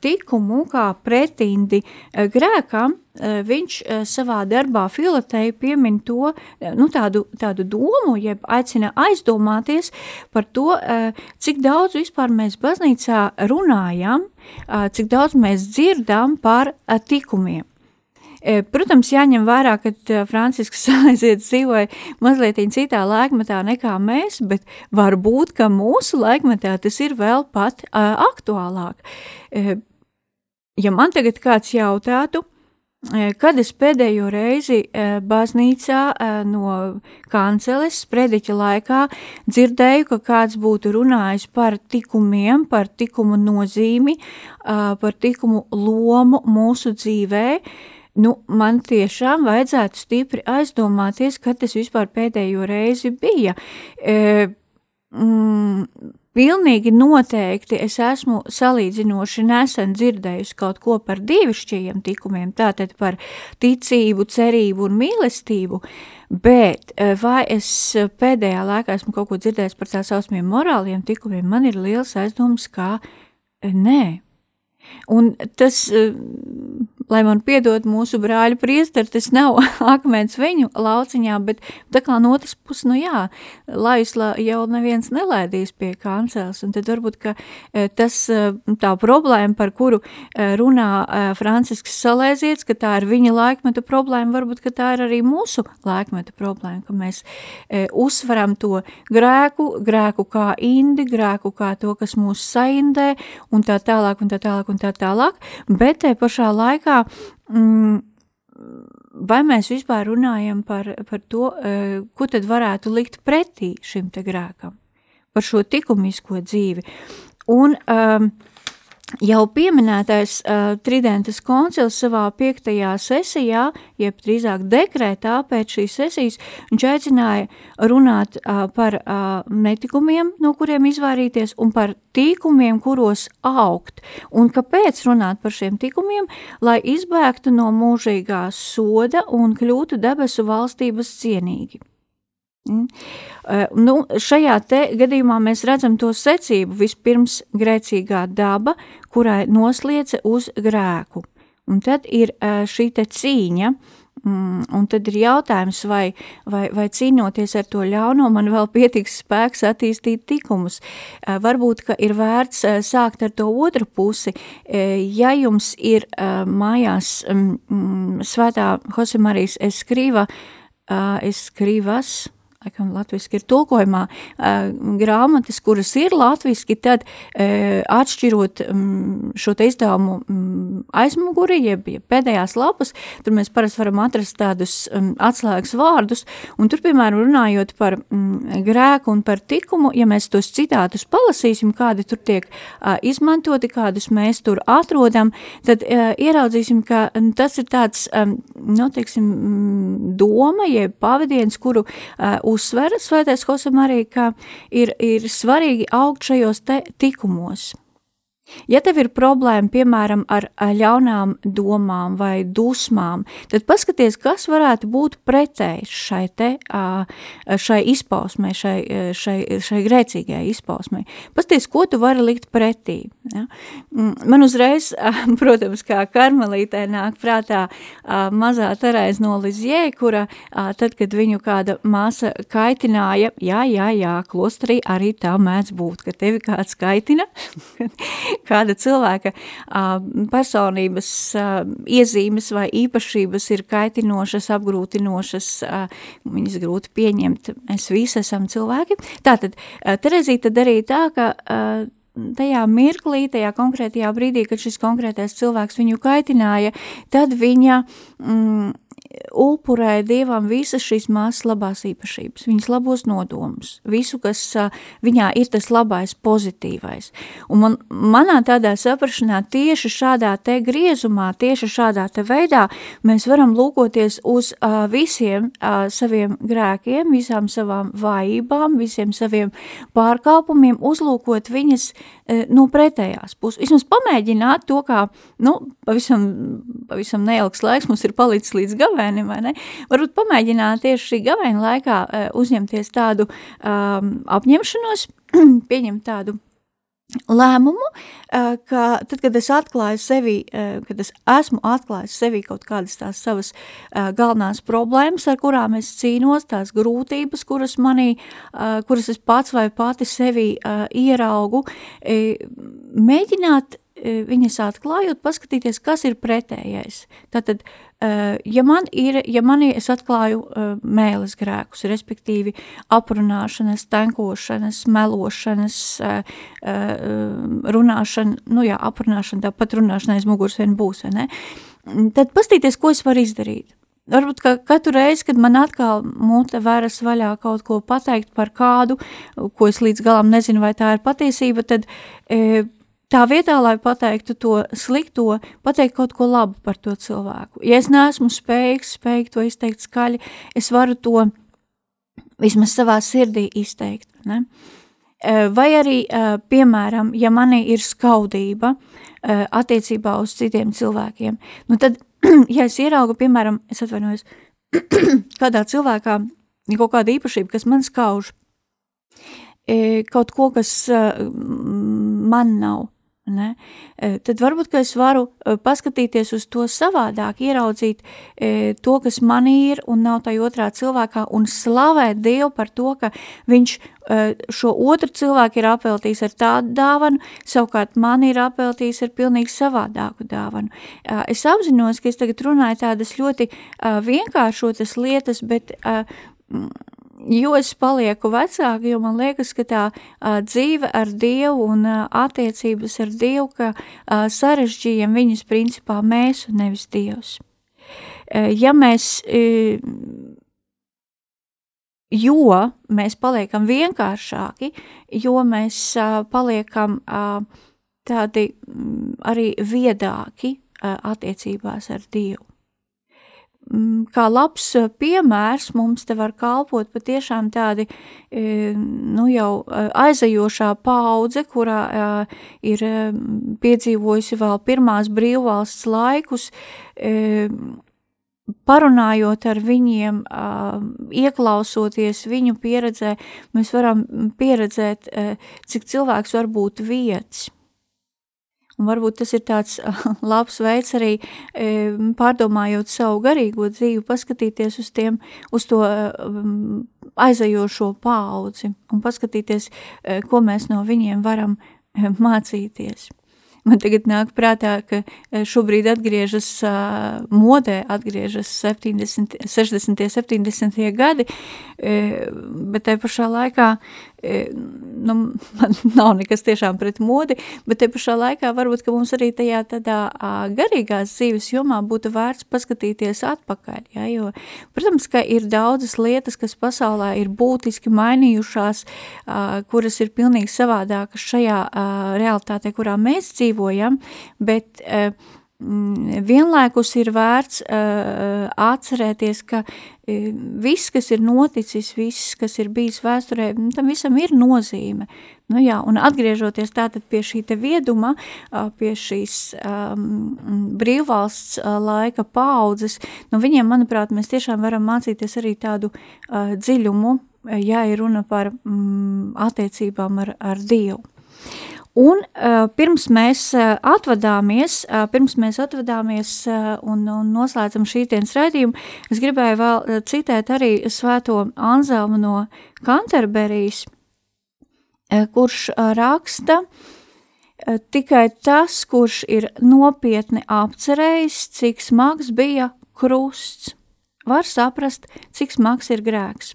tikumu kā pretindi grēkam, viņš savā darbā Filatei piemin to, nu, tādu, tādu domu, jeb aicina aizdomāties par to, cik daudz vispār mēs baznīcā runājam, cik daudz mēs dzirdam par tikumiem. E, protams, jāņem vērā, ka Francisks [laughs] Salēzietis dzīvoja mazliet citā laikmetā nekā mēs, bet varbūt, ka mūsu laikmetā tas ir vēl pat uh, aktuālāk. Ja man tagad kāds jautātu, Kad es pēdējo reizi baznīcā no kanceles sprediķa laikā dzirdēju, ka kāds būtu runājis par tikumiem, par tikumu nozīmi, par tikumu lomu mūsu dzīvē, nu, man tiešām vajadzētu stipri aizdomāties, kad tas vispār pēdējo reizi bija. E, mm, Pilnīgi noteikti es esmu salīdzinoši nesen dzirdējusi kaut ko par dievišķajiem tikumiem, tātad par ticību, cerību un mīlestību, bet e, vai es pēdējā laikā esmu kaut ko dzirdējis par tā saucamiem morāliem tikumiem, man ir liels aizdoms, ka e, nē. Un tas lai man piedod mūsu brāļu priesteri, tas nav [laughs] akmens viņu lauciņā, bet tā kā no otras puses, nu jā, laisla jau neviens nelēdīs pie kancels, un tad varbūt, ka e, tas e, tā problēma, par kuru runā Francisks Salēziets, ka tā ir viņa laikmeta problēma, varbūt, ka tā ir arī mūsu laikmeta problēma, ka mēs uzsveram to grēku, grēku kā indi, grēku kā to, kas mūs saindē, un tā tālāk, un tā tālāk, un tā tālāk, bet te pašā laikā mm, vai mēs vispār runājam par, par to, uh, ko tad varētu likt pretī šim grēkam, par šo likumisko dzīvi. Un um, Jau pieminētais uh, Tridentes koncils savā piektajā sesijā, jeb drīzāk dekrētā pēc šīs sesijas, viņš aicināja runāt uh, par uh, netikumiem, no kuriem izvairīties, un par tīkumiem, kuros augt. Un kāpēc runāt par šiem tikumiem? Lai izbēgtu no mūžīgā soda un kļūtu debesu valstības cienīgi. Mm. Uh, nu, šajā gadījumā mēs redzam to secību. Vispirms grēcīgā daba, kurai noslieca uz grēku. Un tad ir uh, šī cīņa, mm, un tad ir jautājums, vai, vai, vai cīnoties ar to ļauno, man vēl pietiks spēks attīstīt tikumus. Uh, varbūt, ka ir vērts sākt ar to otru pusi. Ja jums ir mājās um, svētā Josemarijas eskrīva, eskrīvas, laikam latviski ir tulkojumā, grāmatas, kuras ir latviski, tad atšķirot šo te izdevumu um, aizmuguri, jeb, pēdējās lapas, tur mēs parasti varam atrast tādus atslēgas vārdus, un tur, piemēram, runājot par grēku un par tikumu, ja mēs tos citātus palasīsim, kādi tur tiek izmantoti, kādus mēs tur atrodam, tad ieraudzīsim, ka tas ir tāds, nu, teiksim, doma, jeb pavadiens, kuru uh, uzsver svētais Hosemarija, ka ir, ir svarīgi augt šajos te tikumos. Ja tev ir problēma, piemēram, ar ļaunām domām vai dusmām, tad paskaties, kas varētu būt pretējs šai, te, šai izpausmai, šai, šai, šai grēcīgajai izpausmai. Paskaties, ko tu vari likt pretī. Ja? Mm, man uzreiz, [laughs] protams, kā karmelītē nāk prātā mazā Terēza no Lizjē, kura tad, kad viņu kāda māsa kaitināja, jā, jā, jā, klosterī arī tā mēdz būt, ka tevi kāds kaitina, [laughs] [laughs] kāda cilvēka personības iezīmes vai īpašības ir kaitinošas, apgrūtinošas, viņas grūti pieņemt, mēs visi esam cilvēki. Tātad, Terezīte darīja tā, ka tajā mirklī, tajā konkrētajā brīdī, kad šis konkrētais cilvēks viņu kaitināja, tad viņa mm, upurēja Dievam visas šīs māsas labās īpašības, viņas labos nodomus, visu, kas viņā ir tas labais, pozitīvais. Un man, manā tādā saprašanā tieši šādā te griezumā, tieši šādā te veidā mēs varam lūkoties uz uh, visiem uh, saviem grēkiem, visām savām vājībām, visiem saviem pārkāpumiem, uzlūkot viņas uh, no pretējās puses. Vismaz pamēģināt to, kā, nu, pavisam, pavisam neilgs laiks mums ir palicis līdz gavēnim, vai ne? Varbūt pamēģināt tieši šī gavēņa laikā uh, uzņemties tādu um, apņemšanos, [clears throat] pieņemt tādu lēmumu, uh, ka tad, kad es atklāju sevi, uh, kad es esmu atklājis sevi kaut kādas tās savas galvenās problēmas, ar kurām es cīnos, tās grūtības, kuras manī, kuras es pats vai pati sevi ieraugu, mēģināt viņas atklājot, paskatīties, kas ir pretējais. Tātad, ja man ir, ja manī es atklāju mēles grēkus, respektīvi aprunāšanas, tenkošanas, melošanas, runāšana, nu jā, aprunāšana, tāpat runāšana aiz muguras vien būs, vai ne? Tad paskatīties, ko es varu izdarīt. Varbūt ka katru reizi, kad man atkal mute veras vaļā kaut ko pateikt par kādu, ko es līdz galam nezinu, vai tā ir patiesība, tad e, tā vietā, lai pateiktu to slikto, pateikt kaut ko labu par to cilvēku. Ja es neesmu spējīgs, spējīgi to izteikt skaļi, es varu to vismaz savā sirdī izteikt. Ne? E, vai arī, e, piemēram, ja manī ir skaudība e, attiecībā uz citiem cilvēkiem, nu tad, [clears throat] ja es ieraugu, piemēram, es atvainojos, [clears throat] kādā cilvēkā kaut kāda īpašība, kas man skauž, kaut ko, kas man nav, Ne? E, tad varbūt es varu e, paskatīties uz to savādāk, ieraudzīt e, to, kas man ir un nav tajā otrā cilvēkā, un slavēt Dievu par to, ka viņš šo otru cilvēku ir apveltījis ar tādu dāvanu, savukārt man ir apveltījis ar pilnīgi savādāku dāvanu. Es apzinos, ka es tagad runāju tādas ļoti vienkāršotas lietas, bet jo es palieku vecāka, jo man liekas, ka tā uh, dzīve ar Dievu un uh, attiecības ar Dievu, ka uh, sarežģījam viņus principā mēs un nevis Dievs. Uh, ja mēs, uh, jo mēs paliekam vienkāršāki, jo mēs uh, paliekam uh, tādi um, arī viedāki uh, attiecībās ar Dievu. Mm, kā labs eh, piemērs mums te var kalpot patiešām tādi, eh, nu jau eh, aizajošā paudze, kurā ir piedzīvojusi vēl pirmās brīvvalsts laikus, parunājot ar viņiem, ieklausoties viņu pieredzē, mēs varam pieredzēt, cik cilvēks var būt vietas Un varbūt tas ir tāds [laughs] labs veids arī pārdomājot savu garīgo dzīvi, paskatīties uz tiem, uz to aizajošo paudzi un paskatīties, ko mēs no viņiem varam mācīties. Man tagad nāk prātā, ka šobrīd atgriežas uh, modē, atgriežas 70, 60. 70. gadi, bet tai pašā laikā E, nu, man [laughs] nav nekas tiešām pret modi, bet te pašā laikā varbūt, ka mums arī tajā tādā garīgās dzīves jomā būtu vērts paskatīties atpakaļ, ja, jo, protams, ka ir daudzas lietas, kas pasaulē ir būtiski mainījušās, kuras ir pilnīgi savādākas šajā realitātē, kurā mēs dzīvojam, bet vienlaikus ir vērts uh, atcerēties, ka uh, viss, kas ir noticis, viss, kas ir bijis vēsturē, nu, tam visam ir nozīme. Nu jā, un atgriežoties tātad pie šī te vieduma, uh, pie šīs um, brīvvalsts uh, laika paudzes, no viņiem, manuprāt, mēs tiešām varam mācīties arī tādu uh, dziļumu, ja ir runa par mm, attiecībām ar, ar Dievu. Un uh, pirms mēs uh, atvadāmies, uh, pirms mēs atvadāmies uh, un, un noslēdzam šīs dienas raidījumu, es gribēju vēl uh, citēt arī svēto Anzelmu no Kanterberijas, uh, kurš uh, raksta, uh, tikai tas, kurš ir nopietni apcerējis, cik smags bija krusts, var saprast, cik smags ir grēks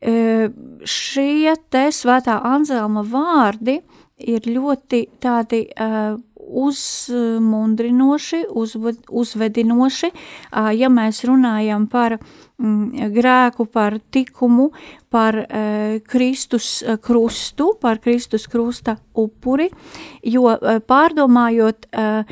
šie te svētā Anzelma vārdi ir ļoti tādi uh, uzmundrinoši, uzved, uzvedinoši, uh, ja mēs runājam par mm, grēku, par tikumu, par uh, Kristus krustu, par Kristus krusta upuri, jo uh, pārdomājot uh,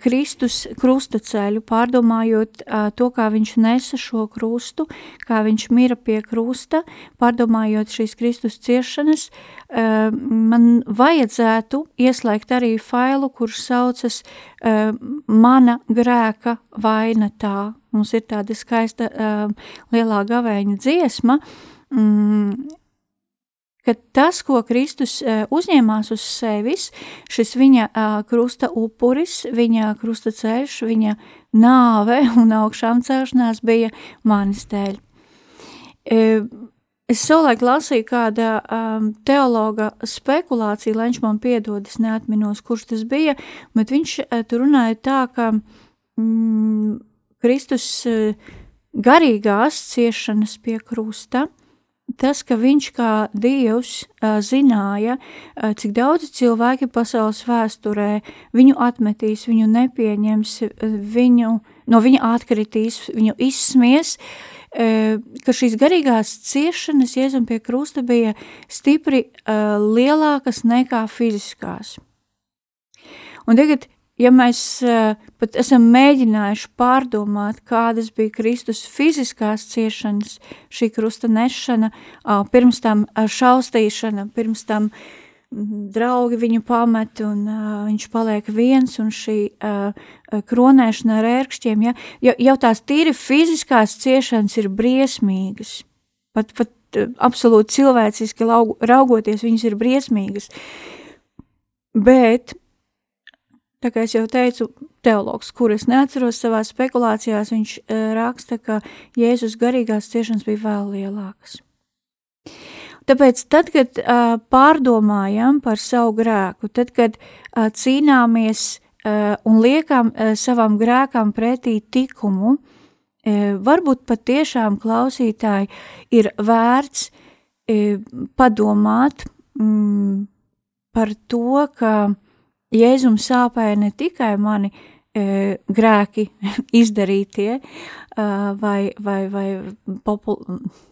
Kristus krusta ceļu, pārdomājot uh, to, kā viņš nesa šo krustu, kā viņš mira pie krusta, pārdomājot šīs Kristus ciešanas, uh, man vajadzētu ieslēgt arī failu, kurš saucas uh, Mana grēka vaina tā. Mums ir tāda skaista uh, lielā gavēņa dziesma, mm, ka tas, ko Kristus uzņēmās uz sevis, šis viņa krusta upuris, viņa krusta ceļš, viņa nāve un augšām celšanās bija manis dēļ. Es savulaik lasīju kāda um, teologa spekulācija, lai viņš man piedod, es neatminos, kurš tas bija, bet viņš uh, tur runāja tā, ka mm, Kristus uh, garīgās ciešanas pie krusta – tas, ka viņš kā Dievs zināja, cik daudz cilvēki pasaules vēsturē viņu atmetīs, viņu nepieņems, viņu, no viņa atkritīs, viņu izsmies, ka šīs garīgās ciešanas Jēzum pie krusta bija stipri lielākas nekā fiziskās. Un tagad ja mēs uh, pat esam mēģinājuši pārdomāt, kādas bija Kristus fiziskās ciešanas, šī krusta nešana, pirms tam šaustīšana, pirms tam draugi viņu pamet un viņš paliek viens un šī kronēšana ar ērkšķiem, ja, jau, jau tās tīri fiziskās ciešanas ir briesmīgas, pat, pat absolūti cilvēciski raugoties, viņas ir briesmīgas, bet Tā kā es jau teicu, teologs, kur es neatceros savā spekulācijās, viņš uh, raksta, ka Jēzus garīgās ciešanas bija vēl lielākas. Tāpēc, tad, kad uh, pārdomājam par savu grēku, tad, kad uh, cīnāmies uh, un liekam uh, savam grēkam pretī tikumu, uh, varbūt patiešām klausītāji ir vērts uh, padomāt mm, par to, ka uh, Jēzum sāpēja ne tikai mani e, grēki [laughs] izdarītie uh, vai, vai, vai popul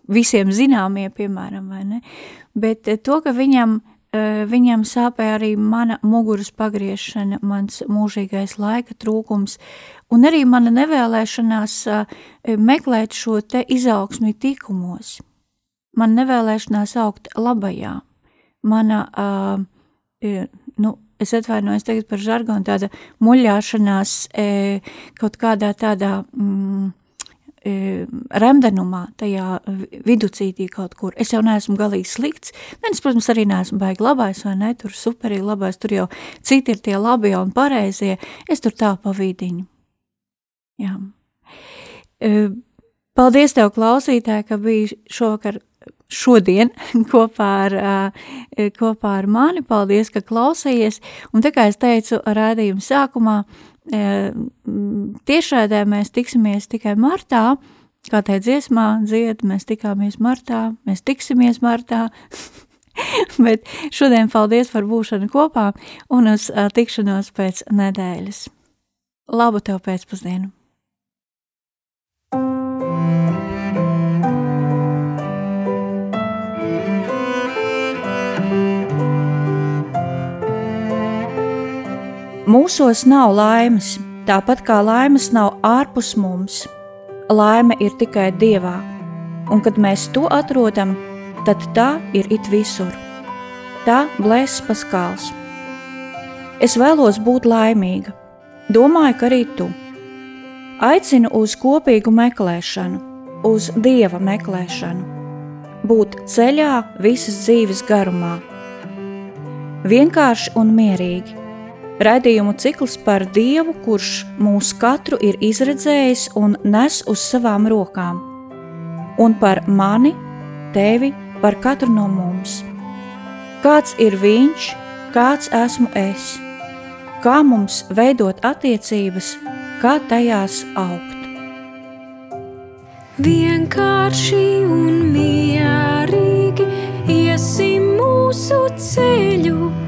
visiem zināmie, piemēram, vai ne, bet to, ka viņam, uh, viņam sāpēja arī mana muguras pagriešana, mans mūžīgais laika trūkums un arī mana nevēlēšanās uh, meklēt šo te izaugsmi tikumos. Man nevēlēšanās augt labajā, mana, uh, nu, es atvainojos tagad par žargonu, tāda muļāšanās e, kaut kādā tādā mm, e, remdenumā, tajā viducītī kaut kur. Es jau neesmu galīgi slikts, ne, es, protams, arī neesmu baigi labais, vai ne, tur superīgi labais, tur jau citi ir tie labie un pareizie, es tur tā pa vidiņu. Jā. E, paldies tev, klausītāji, ka biji šovakar šodien [laughs] kopā ar, kopā ar mani. Paldies, ka klausījies. Un tā kā es teicu rādījuma sākumā, tiešādē mēs tiksimies tikai martā, kā te dziesmā dzied, mēs tikāmies martā, mēs tiksimies martā. [laughs] Bet šodien paldies par būšanu kopā un uz tikšanos pēc nedēļas. Labu tev pēcpusdienu! Mūsos nav laimes, tāpat kā laimes nav ārpus mums. Laime ir tikai Dievā, un kad mēs to atrodam, tad tā ir it visur. Tā blēs paskāls. Es vēlos būt laimīga. Domāju, ka arī tu. Aicinu uz kopīgu meklēšanu, uz Dieva meklēšanu, būt ceļā visas dzīves garumā. Vienkārši un mierīgi. Raidījumu cikls par Dievu, kurš mūs katru ir izredzējis un nes uz savām rokām, un par mani, tevi, par katru no mums. Kāds ir viņš, kāds esmu es, kā mums veidot attiecības, kā tajās augt. Vienkārši un mierīgi iesim mūsu ceļu,